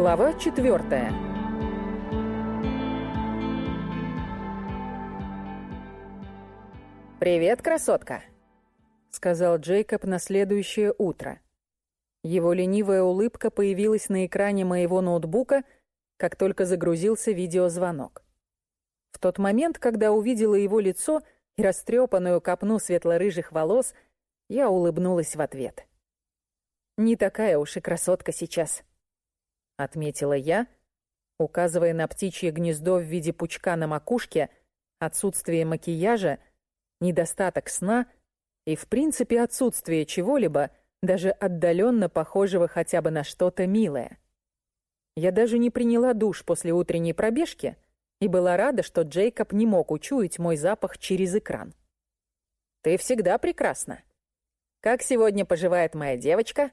Глава четвертая. «Привет, красотка!» — сказал Джейкоб на следующее утро. Его ленивая улыбка появилась на экране моего ноутбука, как только загрузился видеозвонок. В тот момент, когда увидела его лицо и растрепанную копну светло-рыжих волос, я улыбнулась в ответ. «Не такая уж и красотка сейчас», — отметила я, указывая на птичье гнездо в виде пучка на макушке, отсутствие макияжа, недостаток сна и, в принципе, отсутствие чего-либо, даже отдаленно похожего хотя бы на что-то милое. Я даже не приняла душ после утренней пробежки и была рада, что Джейкоб не мог учуять мой запах через экран. «Ты всегда прекрасна. Как сегодня поживает моя девочка?»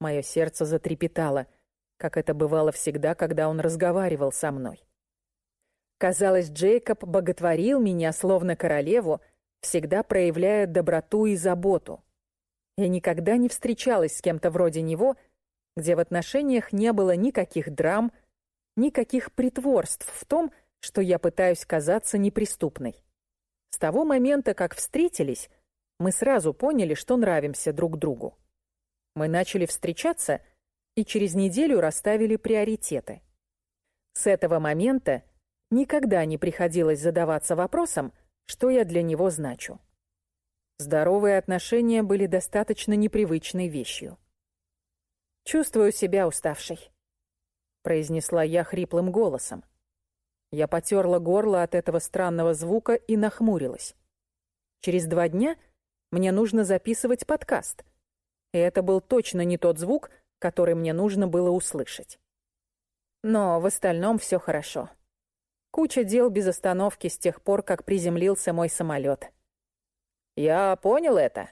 Мое сердце затрепетало, как это бывало всегда, когда он разговаривал со мной. Казалось, Джейкоб боготворил меня, словно королеву, всегда проявляя доброту и заботу. Я никогда не встречалась с кем-то вроде него, где в отношениях не было никаких драм, никаких притворств в том, что я пытаюсь казаться неприступной. С того момента, как встретились, мы сразу поняли, что нравимся друг другу. Мы начали встречаться и через неделю расставили приоритеты. С этого момента никогда не приходилось задаваться вопросом, что я для него значу. Здоровые отношения были достаточно непривычной вещью. «Чувствую себя уставшей», — произнесла я хриплым голосом. Я потерла горло от этого странного звука и нахмурилась. Через два дня мне нужно записывать подкаст — и это был точно не тот звук, который мне нужно было услышать. Но в остальном все хорошо. Куча дел без остановки с тех пор, как приземлился мой самолет. «Я понял это,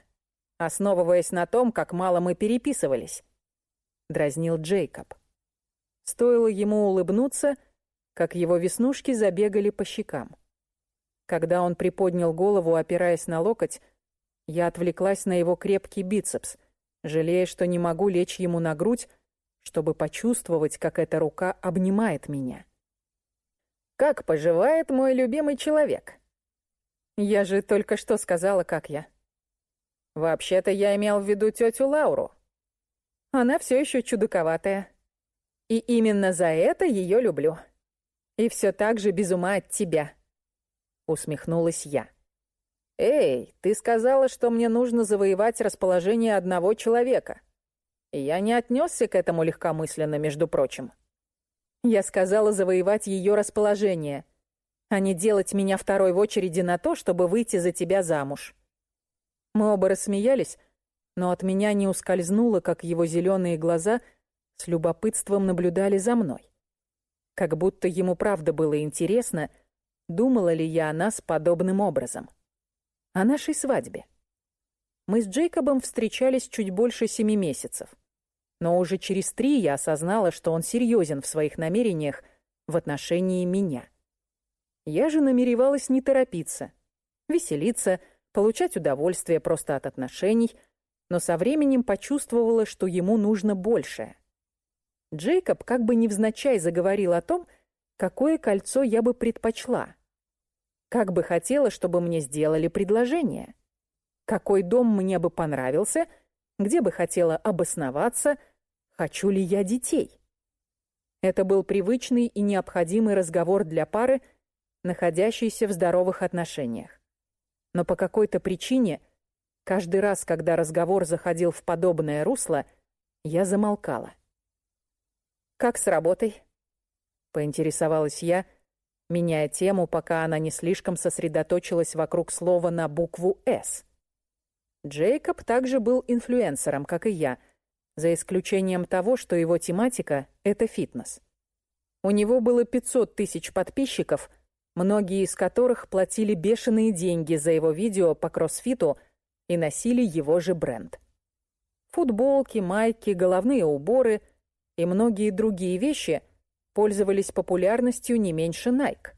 основываясь на том, как мало мы переписывались», — дразнил Джейкоб. Стоило ему улыбнуться, как его веснушки забегали по щекам. Когда он приподнял голову, опираясь на локоть, я отвлеклась на его крепкий бицепс — жалея, что не могу лечь ему на грудь, чтобы почувствовать, как эта рука обнимает меня. «Как поживает мой любимый человек?» «Я же только что сказала, как я». «Вообще-то я имел в виду тетю Лауру. Она все еще чудаковатая. И именно за это ее люблю. И все так же без ума от тебя», — усмехнулась я. «Эй, ты сказала, что мне нужно завоевать расположение одного человека. Я не отнесся к этому легкомысленно, между прочим. Я сказала завоевать ее расположение, а не делать меня второй в очереди на то, чтобы выйти за тебя замуж». Мы оба рассмеялись, но от меня не ускользнуло, как его зеленые глаза с любопытством наблюдали за мной. Как будто ему правда было интересно, думала ли я о нас подобным образом о нашей свадьбе. Мы с Джейкобом встречались чуть больше семи месяцев. Но уже через три я осознала, что он серьезен в своих намерениях в отношении меня. Я же намеревалась не торопиться, веселиться, получать удовольствие просто от отношений, но со временем почувствовала, что ему нужно большее. Джейкоб как бы невзначай заговорил о том, какое кольцо я бы предпочла — как бы хотела, чтобы мне сделали предложение. Какой дом мне бы понравился, где бы хотела обосноваться, хочу ли я детей. Это был привычный и необходимый разговор для пары, находящейся в здоровых отношениях. Но по какой-то причине, каждый раз, когда разговор заходил в подобное русло, я замолкала. «Как с работой?» — поинтересовалась я, — меняя тему, пока она не слишком сосредоточилась вокруг слова на букву «С». Джейкоб также был инфлюенсером, как и я, за исключением того, что его тематика — это фитнес. У него было 500 тысяч подписчиков, многие из которых платили бешеные деньги за его видео по кроссфиту и носили его же бренд. Футболки, майки, головные уборы и многие другие вещи — пользовались популярностью не меньше Nike.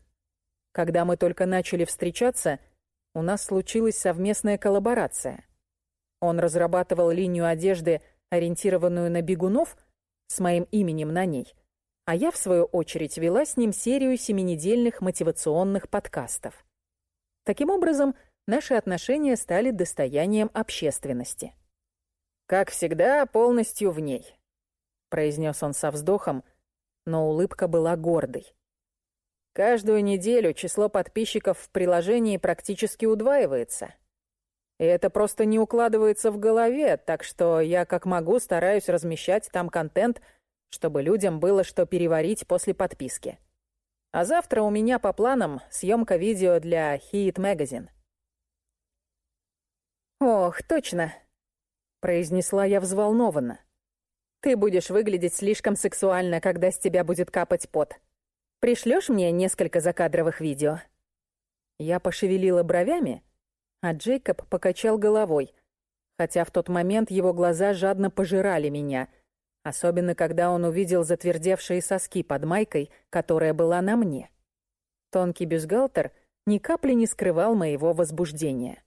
Когда мы только начали встречаться, у нас случилась совместная коллаборация. Он разрабатывал линию одежды, ориентированную на бегунов, с моим именем на ней, а я, в свою очередь, вела с ним серию семинедельных мотивационных подкастов. Таким образом, наши отношения стали достоянием общественности. «Как всегда, полностью в ней», — произнес он со вздохом, но улыбка была гордой. Каждую неделю число подписчиков в приложении практически удваивается. И это просто не укладывается в голове, так что я как могу стараюсь размещать там контент, чтобы людям было что переварить после подписки. А завтра у меня по планам съемка видео для Hit Magazine. «Ох, точно!» — произнесла я взволнованно. «Ты будешь выглядеть слишком сексуально, когда с тебя будет капать пот. Пришлёшь мне несколько закадровых видео?» Я пошевелила бровями, а Джейкоб покачал головой, хотя в тот момент его глаза жадно пожирали меня, особенно когда он увидел затвердевшие соски под майкой, которая была на мне. Тонкий бюстгальтер ни капли не скрывал моего возбуждения.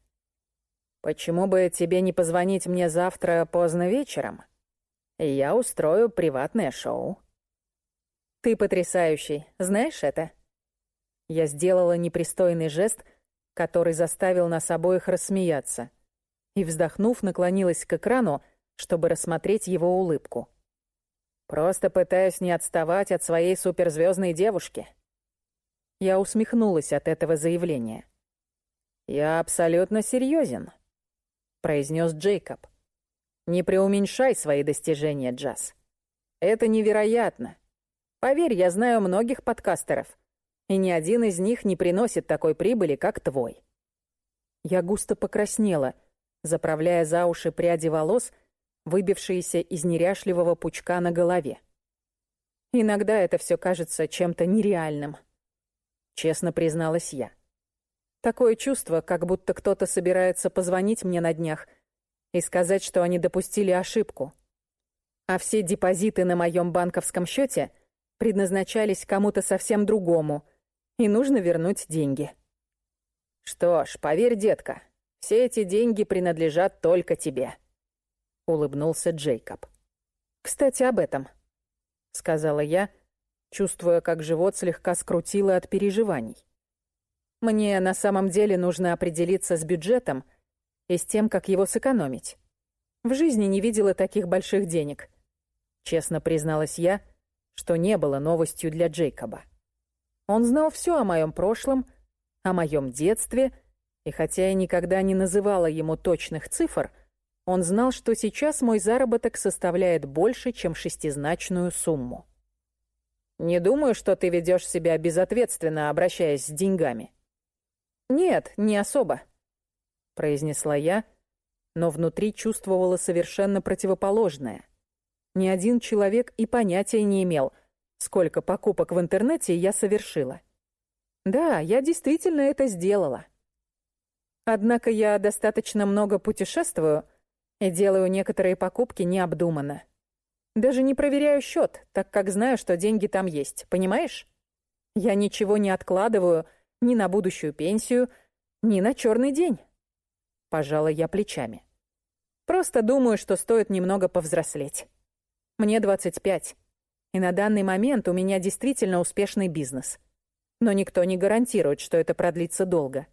«Почему бы тебе не позвонить мне завтра поздно вечером? Я устрою приватное шоу». «Ты потрясающий, знаешь это?» Я сделала непристойный жест, который заставил нас обоих рассмеяться, и, вздохнув, наклонилась к экрану, чтобы рассмотреть его улыбку. «Просто пытаюсь не отставать от своей суперзвездной девушки». Я усмехнулась от этого заявления. «Я абсолютно серьезен», — произнес Джейкоб. «Не преуменьшай свои достижения, Джаз. Это невероятно. Поверь, я знаю многих подкастеров, и ни один из них не приносит такой прибыли, как твой. Я густо покраснела, заправляя за уши пряди волос, выбившиеся из неряшливого пучка на голове. Иногда это все кажется чем-то нереальным. Честно призналась я. Такое чувство, как будто кто-то собирается позвонить мне на днях и сказать, что они допустили ошибку. А все депозиты на моем банковском счете — предназначались кому-то совсем другому, и нужно вернуть деньги. «Что ж, поверь, детка, все эти деньги принадлежат только тебе», — улыбнулся Джейкоб. «Кстати, об этом», — сказала я, чувствуя, как живот слегка скрутило от переживаний. «Мне на самом деле нужно определиться с бюджетом и с тем, как его сэкономить. В жизни не видела таких больших денег», — честно призналась я, — что не было новостью для Джейкоба. Он знал все о моем прошлом, о моем детстве, и хотя я никогда не называла ему точных цифр, он знал, что сейчас мой заработок составляет больше, чем шестизначную сумму. «Не думаю, что ты ведешь себя безответственно, обращаясь с деньгами». «Нет, не особо», — произнесла я, но внутри чувствовала совершенно противоположное — ни один человек и понятия не имел, сколько покупок в интернете я совершила. Да, я действительно это сделала. Однако я достаточно много путешествую и делаю некоторые покупки необдуманно. Даже не проверяю счет, так как знаю, что деньги там есть, понимаешь? Я ничего не откладываю ни на будущую пенсию, ни на черный день. Пожала я плечами. Просто думаю, что стоит немного повзрослеть. Мне 25, и на данный момент у меня действительно успешный бизнес. Но никто не гарантирует, что это продлится долго.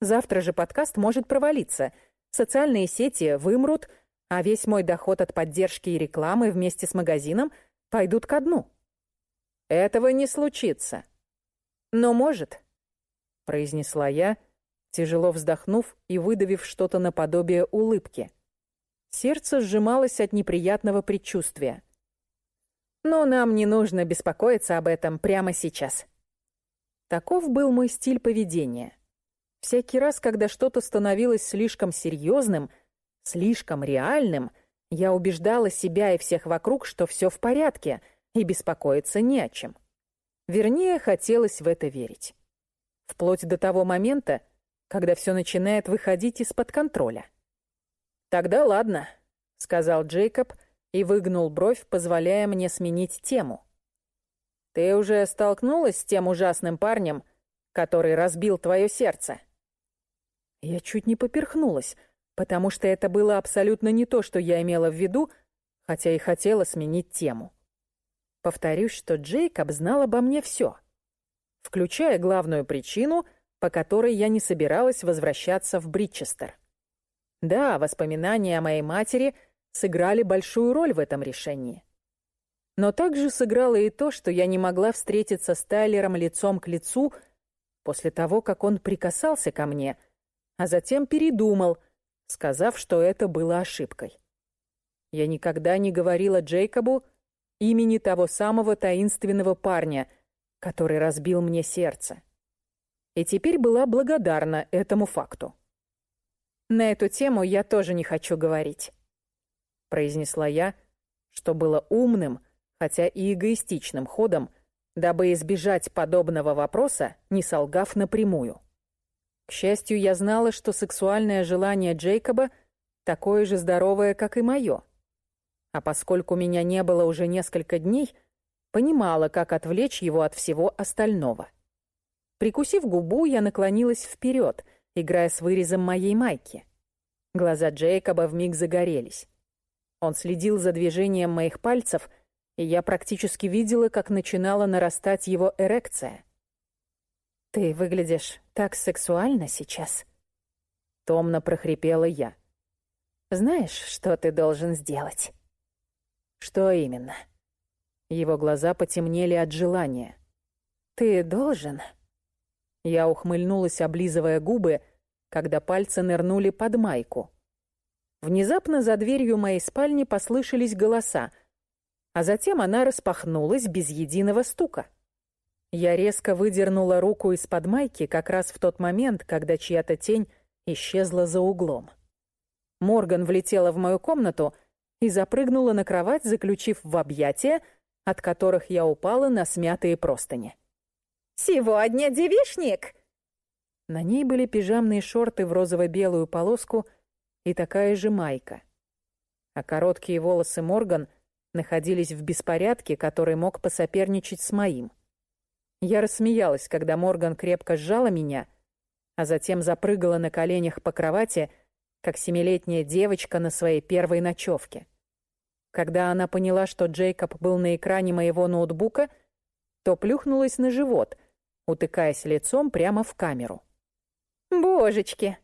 Завтра же подкаст может провалиться, социальные сети вымрут, а весь мой доход от поддержки и рекламы вместе с магазином пойдут ко дну. Этого не случится. Но может, произнесла я, тяжело вздохнув и выдавив что-то наподобие улыбки. Сердце сжималось от неприятного предчувствия. Но нам не нужно беспокоиться об этом прямо сейчас. Таков был мой стиль поведения. Всякий раз, когда что-то становилось слишком серьезным, слишком реальным, я убеждала себя и всех вокруг, что все в порядке, и беспокоиться не о чем. Вернее, хотелось в это верить. Вплоть до того момента, когда все начинает выходить из-под контроля. «Тогда ладно», — сказал Джейкоб и выгнул бровь, позволяя мне сменить тему. «Ты уже столкнулась с тем ужасным парнем, который разбил твое сердце?» Я чуть не поперхнулась, потому что это было абсолютно не то, что я имела в виду, хотя и хотела сменить тему. Повторюсь, что Джейкоб знал обо мне все, включая главную причину, по которой я не собиралась возвращаться в Бритчестер. Да, воспоминания о моей матери сыграли большую роль в этом решении. Но также сыграло и то, что я не могла встретиться с Тайлером лицом к лицу после того, как он прикасался ко мне, а затем передумал, сказав, что это было ошибкой. Я никогда не говорила Джейкобу имени того самого таинственного парня, который разбил мне сердце. И теперь была благодарна этому факту. «На эту тему я тоже не хочу говорить», — произнесла я, что было умным, хотя и эгоистичным ходом, дабы избежать подобного вопроса, не солгав напрямую. К счастью, я знала, что сексуальное желание Джейкоба такое же здоровое, как и мое. А поскольку меня не было уже несколько дней, понимала, как отвлечь его от всего остального. Прикусив губу, я наклонилась вперед, играя с вырезом моей майки. Глаза Джейкоба вмиг загорелись. Он следил за движением моих пальцев — и я практически видела, как начинала нарастать его эрекция. «Ты выглядишь так сексуально сейчас», — томно прохрипела я. «Знаешь, что ты должен сделать?» «Что именно?» Его глаза потемнели от желания. «Ты должен...» Я ухмыльнулась, облизывая губы, когда пальцы нырнули под майку. Внезапно за дверью моей спальни послышались голоса — а затем она распахнулась без единого стука. Я резко выдернула руку из-под майки как раз в тот момент, когда чья-то тень исчезла за углом. Морган влетела в мою комнату и запрыгнула на кровать, заключив в объятия, от которых я упала на смятые простыни. «Сегодня девишник!» На ней были пижамные шорты в розово-белую полоску и такая же майка. А короткие волосы Морган — находились в беспорядке, который мог посоперничать с моим. Я рассмеялась, когда Морган крепко сжала меня, а затем запрыгала на коленях по кровати, как семилетняя девочка на своей первой ночевке. Когда она поняла, что Джейкоб был на экране моего ноутбука, то плюхнулась на живот, утыкаясь лицом прямо в камеру. «Божечки!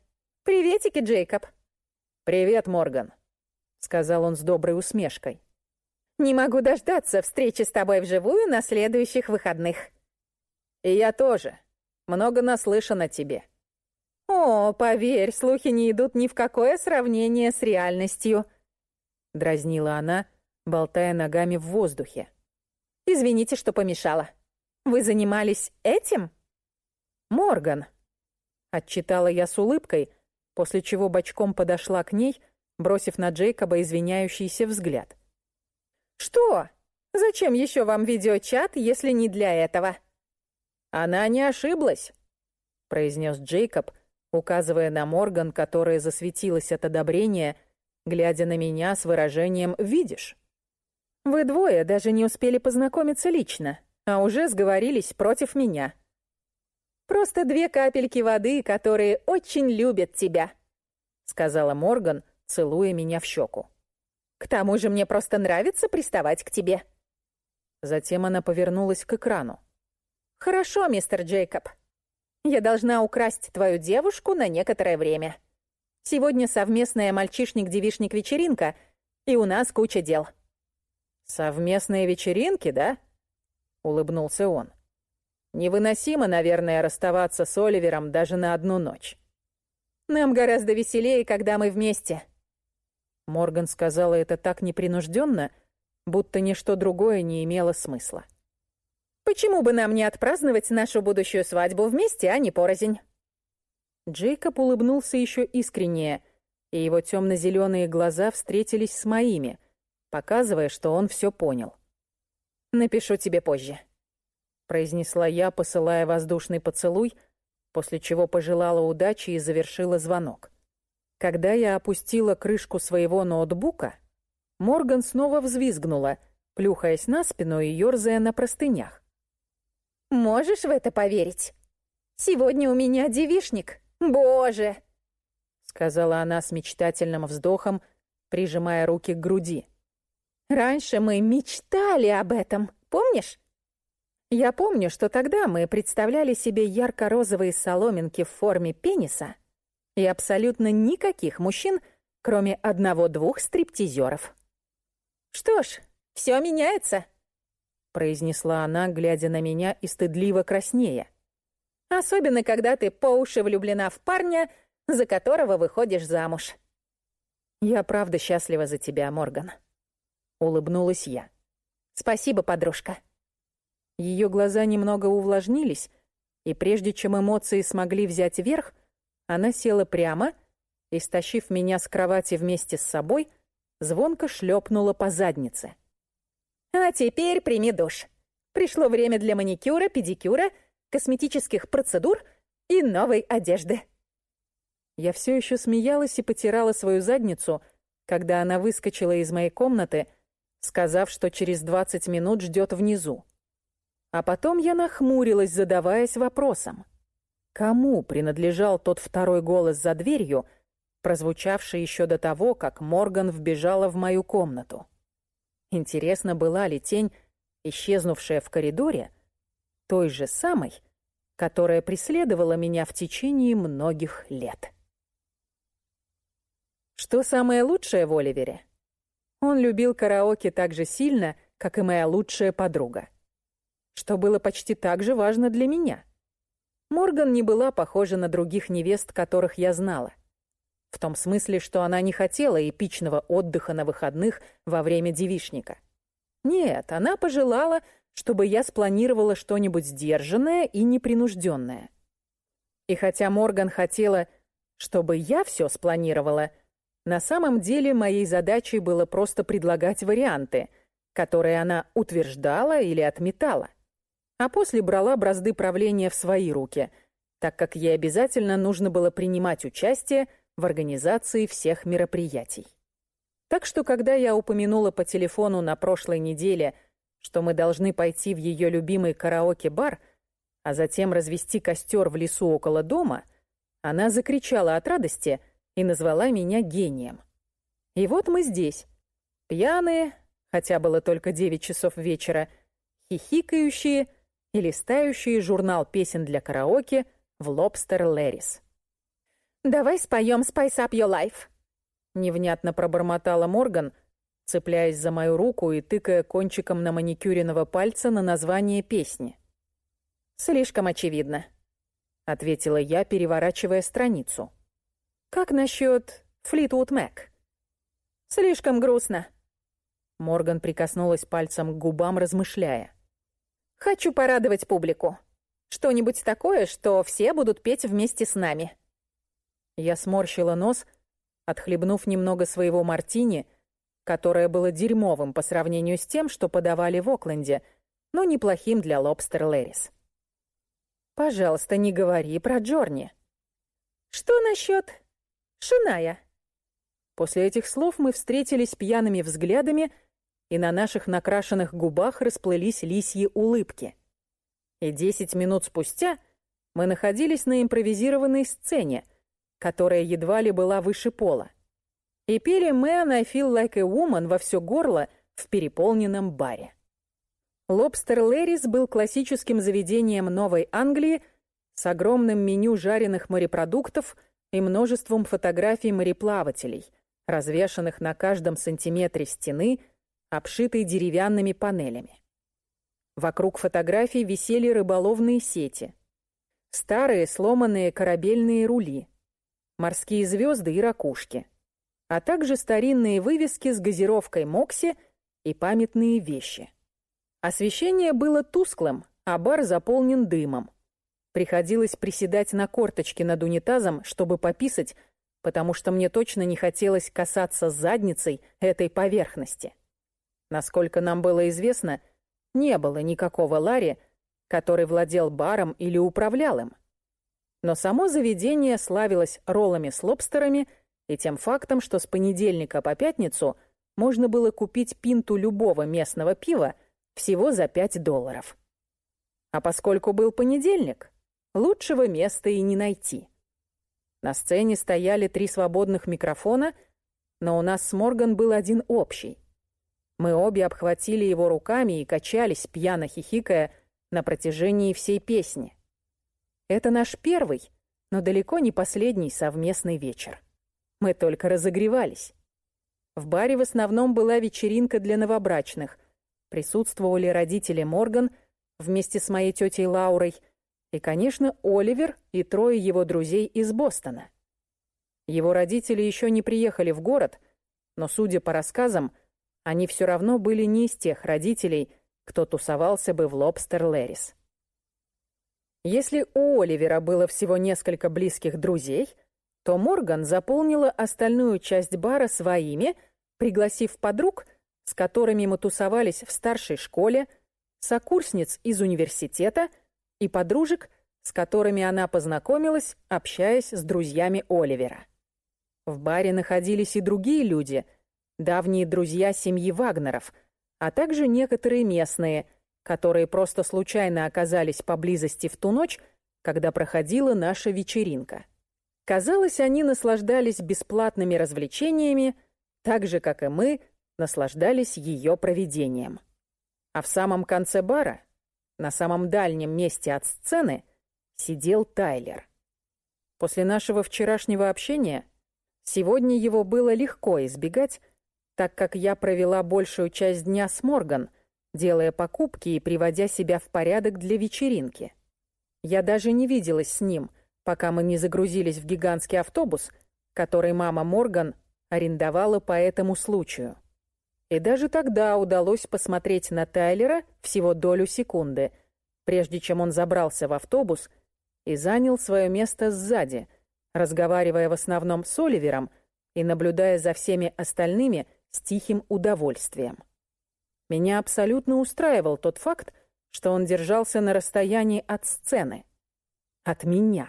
Приветики, Джейкоб!» «Привет, Морган», — сказал он с доброй усмешкой. Не могу дождаться встречи с тобой вживую на следующих выходных. И я тоже. Много наслышан о тебе. О, поверь, слухи не идут ни в какое сравнение с реальностью. Дразнила она, болтая ногами в воздухе. Извините, что помешала. Вы занимались этим? Морган. Отчитала я с улыбкой, после чего бочком подошла к ней, бросив на Джейкоба извиняющийся взгляд. «Что? Зачем еще вам видеочат, если не для этого?» «Она не ошиблась», — произнес Джейкоб, указывая на Морган, которая засветилась от одобрения, глядя на меня с выражением «видишь». «Вы двое даже не успели познакомиться лично, а уже сговорились против меня». «Просто две капельки воды, которые очень любят тебя», — сказала Морган, целуя меня в щеку. К тому же мне просто нравится приставать к тебе». Затем она повернулась к экрану. «Хорошо, мистер Джейкоб. Я должна украсть твою девушку на некоторое время. Сегодня совместная мальчишник-девишник-вечеринка, и у нас куча дел». «Совместные вечеринки, да?» — улыбнулся он. «Невыносимо, наверное, расставаться с Оливером даже на одну ночь». «Нам гораздо веселее, когда мы вместе», Морган сказала это так непринужденно, будто ничто другое не имело смысла. «Почему бы нам не отпраздновать нашу будущую свадьбу вместе, а не порознь?» Джейкоб улыбнулся еще искреннее, и его темно-зеленые глаза встретились с моими, показывая, что он все понял. «Напишу тебе позже», — произнесла я, посылая воздушный поцелуй, после чего пожелала удачи и завершила звонок. Когда я опустила крышку своего ноутбука, Морган снова взвизгнула, плюхаясь на спину и ёрзая на простынях. «Можешь в это поверить? Сегодня у меня девишник. Боже!» Сказала она с мечтательным вздохом, прижимая руки к груди. «Раньше мы мечтали об этом, помнишь?» Я помню, что тогда мы представляли себе ярко-розовые соломинки в форме пениса и абсолютно никаких мужчин, кроме одного-двух стриптизеров. «Что ж, все меняется», — произнесла она, глядя на меня и стыдливо краснея. «Особенно, когда ты по уши влюблена в парня, за которого выходишь замуж». «Я правда счастлива за тебя, Морган», — улыбнулась я. «Спасибо, подружка». Ее глаза немного увлажнились, и прежде чем эмоции смогли взять верх, она села прямо и, стащив меня с кровати вместе с собой, звонко шлепнула по заднице. «А теперь прими душ. Пришло время для маникюра, педикюра, косметических процедур и новой одежды». Я все еще смеялась и потирала свою задницу, когда она выскочила из моей комнаты, сказав, что через 20 минут ждет внизу. А потом я нахмурилась, задаваясь вопросом. Кому принадлежал тот второй голос за дверью, прозвучавший еще до того, как Морган вбежала в мою комнату? Интересно, была ли тень, исчезнувшая в коридоре, той же самой, которая преследовала меня в течение многих лет? Что самое лучшее в Оливере? Он любил караоке так же сильно, как и моя лучшая подруга что было почти так же важно для меня. Морган не была похожа на других невест, которых я знала. В том смысле, что она не хотела эпичного отдыха на выходных во время девишника. Нет, она пожелала, чтобы я спланировала что-нибудь сдержанное и непринужденное. И хотя Морган хотела, чтобы я все спланировала, на самом деле моей задачей было просто предлагать варианты, которые она утверждала или отметала а после брала бразды правления в свои руки, так как ей обязательно нужно было принимать участие в организации всех мероприятий. Так что, когда я упомянула по телефону на прошлой неделе, что мы должны пойти в ее любимый караоке-бар, а затем развести костер в лесу около дома, она закричала от радости и назвала меня гением. И вот мы здесь, пьяные, хотя было только девять часов вечера, хихикающие, и листающие журнал песен для караоке в Лобстер Лэрис. «Давай споем Spice Up Your Life», — невнятно пробормотала Морган, цепляясь за мою руку и тыкая кончиком на маникюренного пальца на название песни. «Слишком очевидно», — ответила я, переворачивая страницу. «Как насчет Флитвуд Мэк?» «Слишком грустно». Морган прикоснулась пальцем к губам, размышляя. Хочу порадовать публику. Что-нибудь такое, что все будут петь вместе с нами. Я сморщила нос, отхлебнув немного своего мартини, которое было дерьмовым по сравнению с тем, что подавали в Окленде, но неплохим для лобстер Лэрис. «Пожалуйста, не говори про Джорни». «Что насчет Шиная?» После этих слов мы встретились пьяными взглядами, и на наших накрашенных губах расплылись лисьи улыбки. И десять минут спустя мы находились на импровизированной сцене, которая едва ли была выше пола, и пели «Man, I feel like a woman» во все горло в переполненном баре. Лобстер Лэрис был классическим заведением Новой Англии с огромным меню жареных морепродуктов и множеством фотографий мореплавателей, развешанных на каждом сантиметре стены – обшитый деревянными панелями. Вокруг фотографий висели рыболовные сети, старые сломанные корабельные рули, морские звезды и ракушки, а также старинные вывески с газировкой Мокси и памятные вещи. Освещение было тусклым, а бар заполнен дымом. Приходилось приседать на корточки над унитазом, чтобы пописать, потому что мне точно не хотелось касаться задницей этой поверхности. Насколько нам было известно, не было никакого Ларри, который владел баром или управлял им. Но само заведение славилось роллами с лобстерами и тем фактом, что с понедельника по пятницу можно было купить пинту любого местного пива всего за 5 долларов. А поскольку был понедельник, лучшего места и не найти. На сцене стояли три свободных микрофона, но у нас с Морган был один общий — Мы обе обхватили его руками и качались, пьяно хихикая, на протяжении всей песни. Это наш первый, но далеко не последний совместный вечер. Мы только разогревались. В баре в основном была вечеринка для новобрачных. Присутствовали родители Морган вместе с моей тетей Лаурой и, конечно, Оливер и трое его друзей из Бостона. Его родители еще не приехали в город, но, судя по рассказам, они все равно были не из тех родителей, кто тусовался бы в Лобстер Лерис. Если у Оливера было всего несколько близких друзей, то Морган заполнила остальную часть бара своими, пригласив подруг, с которыми мы тусовались в старшей школе, сокурсниц из университета и подружек, с которыми она познакомилась, общаясь с друзьями Оливера. В баре находились и другие люди, давние друзья семьи Вагнеров, а также некоторые местные – которые просто случайно оказались поблизости в ту ночь, когда проходила наша вечеринка. Казалось, они наслаждались бесплатными развлечениями, так же, как и мы наслаждались ее проведением. А в самом конце бара, на самом дальнем месте от сцены, сидел Тайлер. После нашего вчерашнего общения сегодня его было легко избегать, так как я провела большую часть дня с Морган — делая покупки и приводя себя в порядок для вечеринки. Я даже не виделась с ним, пока мы не загрузились в гигантский автобус, который мама Морган арендовала по этому случаю. И даже тогда удалось посмотреть на Тайлера всего долю секунды, прежде чем он забрался в автобус и занял свое место сзади, разговаривая в основном с Оливером и наблюдая за всеми остальными с тихим удовольствием. Меня абсолютно устраивал тот факт, что он держался на расстоянии от сцены. От меня.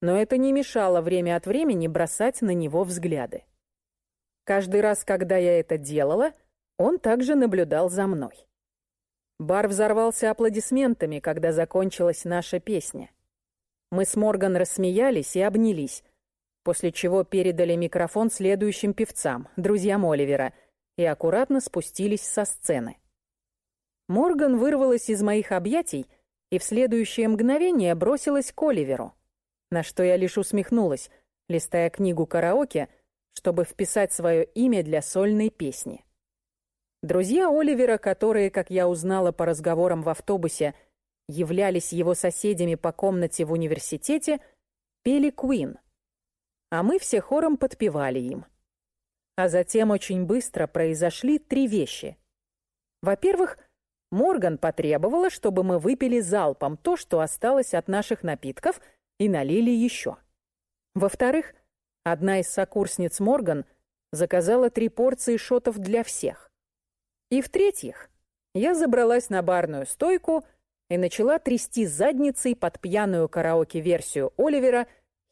Но это не мешало время от времени бросать на него взгляды. Каждый раз, когда я это делала, он также наблюдал за мной. Бар взорвался аплодисментами, когда закончилась наша песня. Мы с Морган рассмеялись и обнялись, после чего передали микрофон следующим певцам, друзьям Оливера — и аккуратно спустились со сцены. Морган вырвалась из моих объятий и в следующее мгновение бросилась к Оливеру, на что я лишь усмехнулась, листая книгу караоке, чтобы вписать свое имя для сольной песни. Друзья Оливера, которые, как я узнала по разговорам в автобусе, являлись его соседями по комнате в университете, пели Куин, а мы все хором подпевали им. А затем очень быстро произошли три вещи. Во-первых, Морган потребовала, чтобы мы выпили залпом то, что осталось от наших напитков, и налили еще. Во-вторых, одна из сокурсниц Морган заказала три порции шотов для всех. И в-третьих, я забралась на барную стойку и начала трясти задницей под пьяную караоке-версию Оливера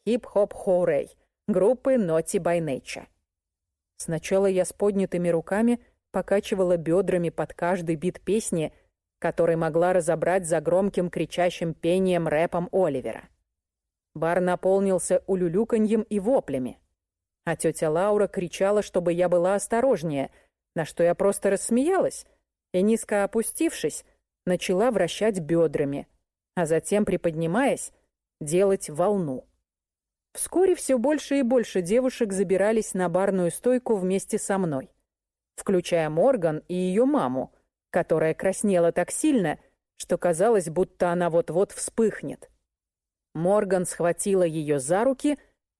«Хип-хоп Хоурей» группы Naughty by Nature. Сначала я с поднятыми руками покачивала бедрами под каждый бит песни, который могла разобрать за громким кричащим пением рэпом Оливера. Бар наполнился улюлюканьем и воплями. А тетя Лаура кричала, чтобы я была осторожнее, на что я просто рассмеялась и, низко опустившись, начала вращать бедрами, а затем, приподнимаясь, делать волну. Вскоре все больше и больше девушек забирались на барную стойку вместе со мной, включая Морган и ее маму, которая краснела так сильно, что казалось, будто она вот-вот вспыхнет. Морган схватила ее за руки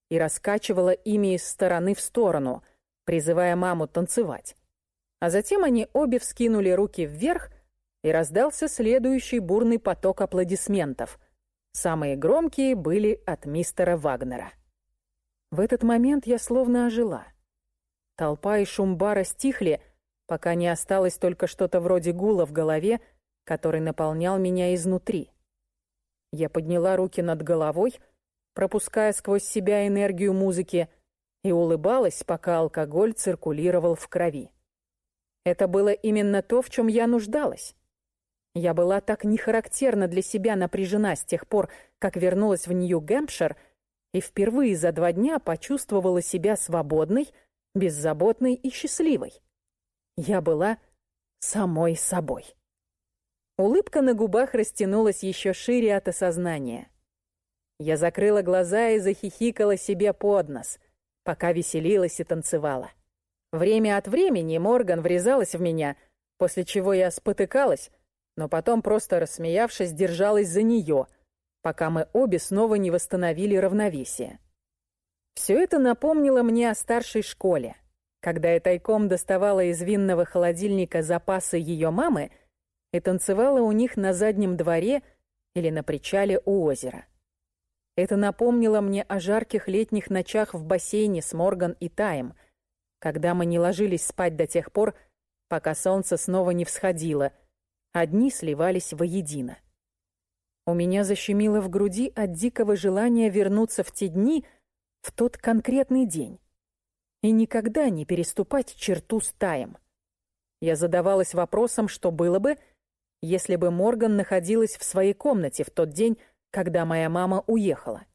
и раскачивала ими из стороны в сторону, призывая маму танцевать. А затем они обе вскинули руки вверх, и раздался следующий бурный поток аплодисментов, Самые громкие были от мистера Вагнера. В этот момент я словно ожила. Толпа и шум бара стихли, пока не осталось только что-то вроде гула в голове, который наполнял меня изнутри. Я подняла руки над головой, пропуская сквозь себя энергию музыки, и улыбалась, пока алкоголь циркулировал в крови. Это было именно то, в чем я нуждалась. Я была так нехарактерно для себя напряжена с тех пор, как вернулась в Нью-Гэмпшир, и впервые за два дня почувствовала себя свободной, беззаботной и счастливой. Я была самой собой. Улыбка на губах растянулась еще шире от осознания. Я закрыла глаза и захихикала себе под нос, пока веселилась и танцевала. Время от времени Морган врезалась в меня, после чего я спотыкалась, но потом, просто рассмеявшись, держалась за нее, пока мы обе снова не восстановили равновесие. Все это напомнило мне о старшей школе, когда я тайком доставала из винного холодильника запасы ее мамы и танцевала у них на заднем дворе или на причале у озера. Это напомнило мне о жарких летних ночах в бассейне с Морган и Таем, когда мы не ложились спать до тех пор, пока солнце снова не всходило, а дни сливались воедино. У меня защемило в груди от дикого желания вернуться в те дни, в тот конкретный день, и никогда не переступать черту с Таем. Я задавалась вопросом, что было бы, если бы Морган находилась в своей комнате в тот день, когда моя мама уехала?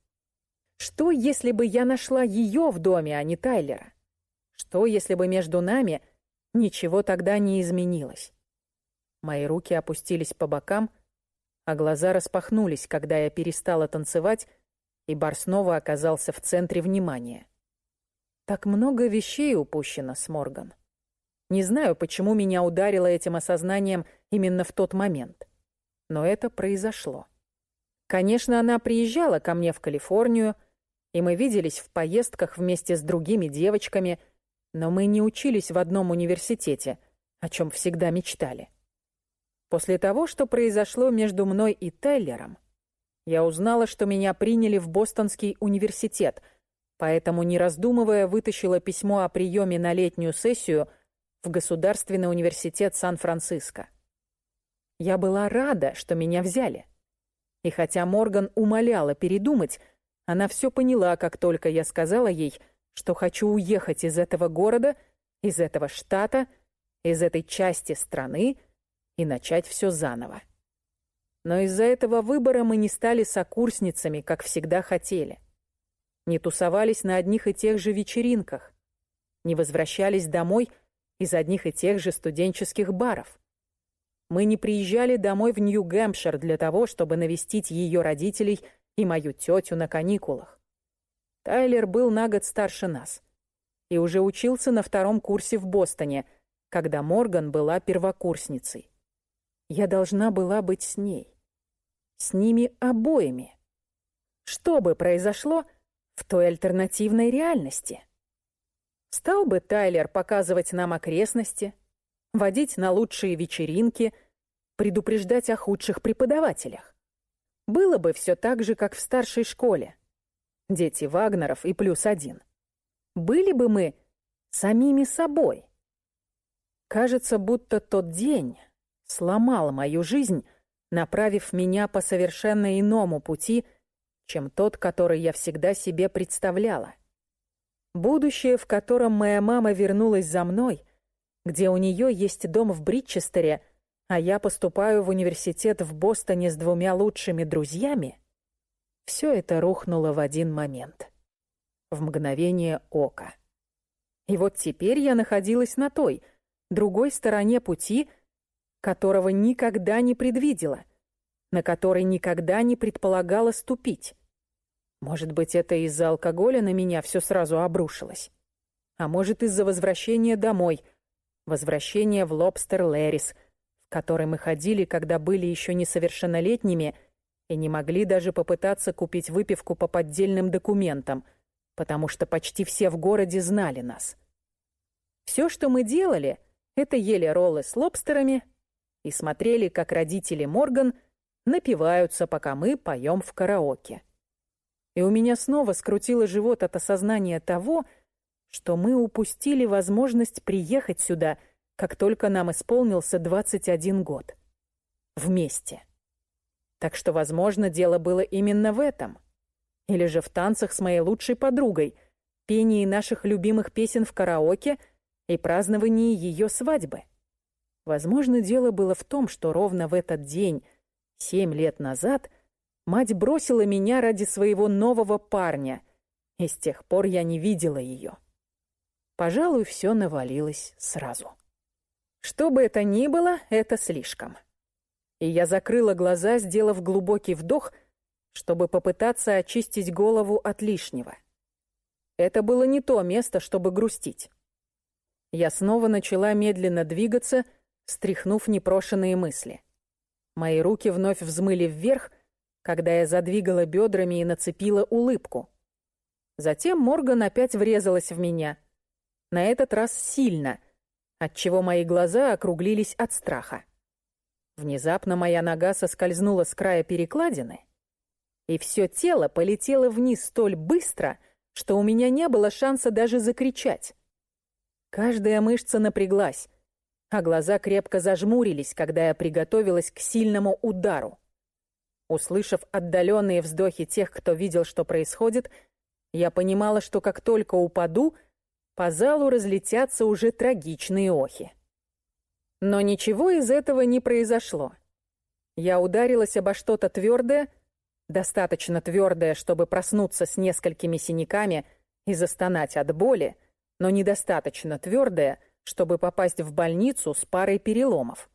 Что, если бы я нашла ее в доме, а не Тайлера? Что, если бы между нами ничего тогда не изменилось? Мои руки опустились по бокам, а глаза распахнулись, когда я перестала танцевать, и бар снова оказался в центре внимания. Так много вещей упущено с Морган. Не знаю, почему меня ударило этим осознанием именно в тот момент. Но это произошло. Конечно, она приезжала ко мне в Калифорнию, и мы виделись в поездках вместе с другими девочками, но мы не учились в одном университете, о чем всегда мечтали. После того, что произошло между мной и Тайлером, я узнала, что меня приняли в Бостонский университет, поэтому, не раздумывая, вытащила письмо о приеме на летнюю сессию в Государственный университет Сан-Франциско. Я была рада, что меня взяли. И хотя Морган умоляла передумать, она все поняла, как только я сказала ей, что хочу уехать из этого города, из этого штата, из этой части страны и начать все заново. Но из-за этого выбора мы не стали сокурсницами, как всегда хотели. Не тусовались на одних и тех же вечеринках, не возвращались домой из одних и тех же студенческих баров. Мы не приезжали домой в Нью-Гэмпшир для того, чтобы навестить ее родителей и мою тетю на каникулах. Тайлер был на год старше нас и уже учился на втором курсе в Бостоне, когда Морган была первокурсницей. Я должна была быть с ней. С ними обоими. Что бы произошло в той альтернативной реальности? Стал бы Тайлер показывать нам окрестности, водить на лучшие вечеринки, предупреждать о худших преподавателях. Было бы все так же, как в старшей школе. Дети Вагнеров и плюс один. Были бы мы самими собой. Кажется, будто тот день сломал мою жизнь, направив меня по совершенно иному пути, чем тот, который я всегда себе представляла. Будущее, в котором моя мама вернулась за мной, где у нее есть дом в Бритчестере, а я поступаю в университет в Бостоне с двумя лучшими друзьями, все это рухнуло в один момент. В мгновение ока. И вот теперь я находилась на той, другой стороне пути, которого никогда не предвидела, на который никогда не предполагала ступить. Может быть, это из-за алкоголя на меня все сразу обрушилось. А может, из-за возвращения домой, возвращения в Лобстер Лэрис, в который мы ходили, когда были еще несовершеннолетними и не могли даже попытаться купить выпивку по поддельным документам, потому что почти все в городе знали нас. Все, что мы делали, это ели роллы с лобстерами и смотрели, как родители Морган напиваются, пока мы поем в караоке. И у меня снова скрутило живот от осознания того, что мы упустили возможность приехать сюда, как только нам исполнился 21 год. Вместе. Так что, возможно, дело было именно в этом. Или же в танцах с моей лучшей подругой, пении наших любимых песен в караоке и праздновании ее свадьбы. Возможно, дело было в том, что ровно в этот день, семь лет назад, мать бросила меня ради своего нового парня, и с тех пор я не видела ее. Пожалуй, все навалилось сразу. Что бы это ни было, это слишком. И я закрыла глаза, сделав глубокий вдох, чтобы попытаться очистить голову от лишнего. Это было не то место, чтобы грустить. Я снова начала медленно двигаться, стряхнув непрошенные мысли. Мои руки вновь взмыли вверх, когда я задвигала бедрами и нацепила улыбку. Затем Морган опять врезалась в меня. На этот раз сильно, отчего мои глаза округлились от страха. Внезапно моя нога соскользнула с края перекладины, и все тело полетело вниз столь быстро, что у меня не было шанса даже закричать. Каждая мышца напряглась, а глаза крепко зажмурились, когда я приготовилась к сильному удару. Услышав отдаленные вздохи тех, кто видел, что происходит, я понимала, что как только упаду, по залу разлетятся уже трагичные охи. Но ничего из этого не произошло. Я ударилась обо что-то твердое, достаточно твердое, чтобы проснуться с несколькими синяками и застонать от боли, но недостаточно твердое, чтобы попасть в больницу с парой переломов.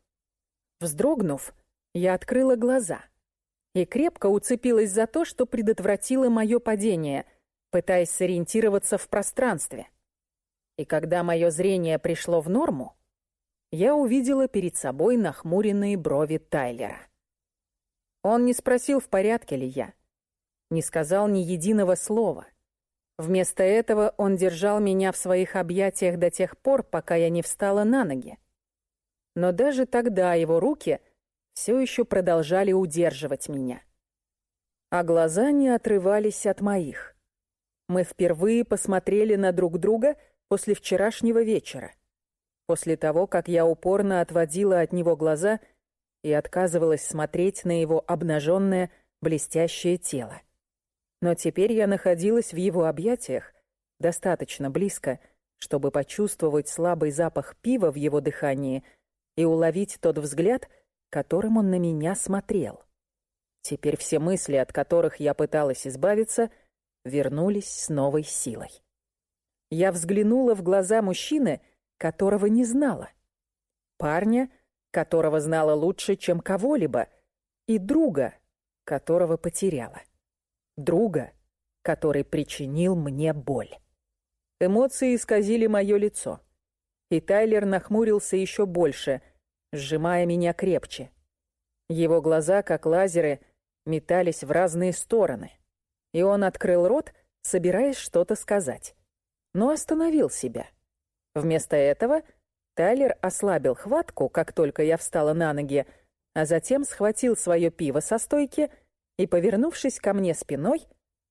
Вздрогнув, я открыла глаза — и крепко уцепилась за то, что предотвратило мое падение, пытаясь сориентироваться в пространстве. И когда мое зрение пришло в норму, я увидела перед собой нахмуренные брови Тайлера. Он не спросил, в порядке ли я, не сказал ни единого слова. Вместо этого он держал меня в своих объятиях до тех пор, пока я не встала на ноги. Но даже тогда его руки — все еще продолжали удерживать меня. А глаза не отрывались от моих. Мы впервые посмотрели на друг друга после вчерашнего вечера. После того, как я упорно отводила от него глаза и отказывалась смотреть на его обнаженное, блестящее тело. Но теперь я находилась в его объятиях достаточно близко, чтобы почувствовать слабый запах пива в его дыхании и уловить тот взгляд — которым он на меня смотрел. Теперь все мысли, от которых я пыталась избавиться, вернулись с новой силой. Я взглянула в глаза мужчины, которого не знала. Парня, которого знала лучше, чем кого-либо, и друга, которого потеряла. Друга, который причинил мне боль. Эмоции исказили мое лицо. И Тайлер нахмурился еще больше — сжимая меня крепче. Его глаза, как лазеры, метались в разные стороны. И он открыл рот, собираясь что-то сказать. Но остановил себя. Вместо этого Тайлер ослабил хватку, как только я встала на ноги, а затем схватил свое пиво со стойки и, повернувшись ко мне спиной,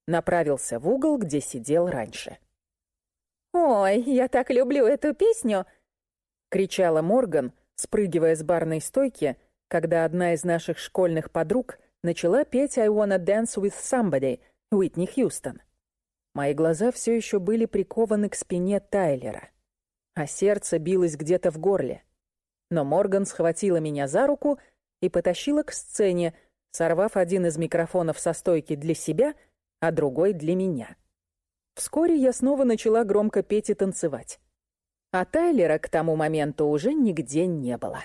направился в угол, где сидел раньше. «Ой, я так люблю эту песню!» — кричала Морган, спрыгивая с барной стойки, когда одна из наших школьных подруг начала петь «I wanna dance with somebody» Уитни Хьюстон. Мои глаза все еще были прикованы к спине Тайлера, а сердце билось где-то в горле. Но Морган схватила меня за руку и потащила к сцене, сорвав один из микрофонов со стойки для себя, а другой для меня. Вскоре я снова начала громко петь и танцевать а Тайлера к тому моменту уже нигде не было.